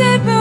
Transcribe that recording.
said,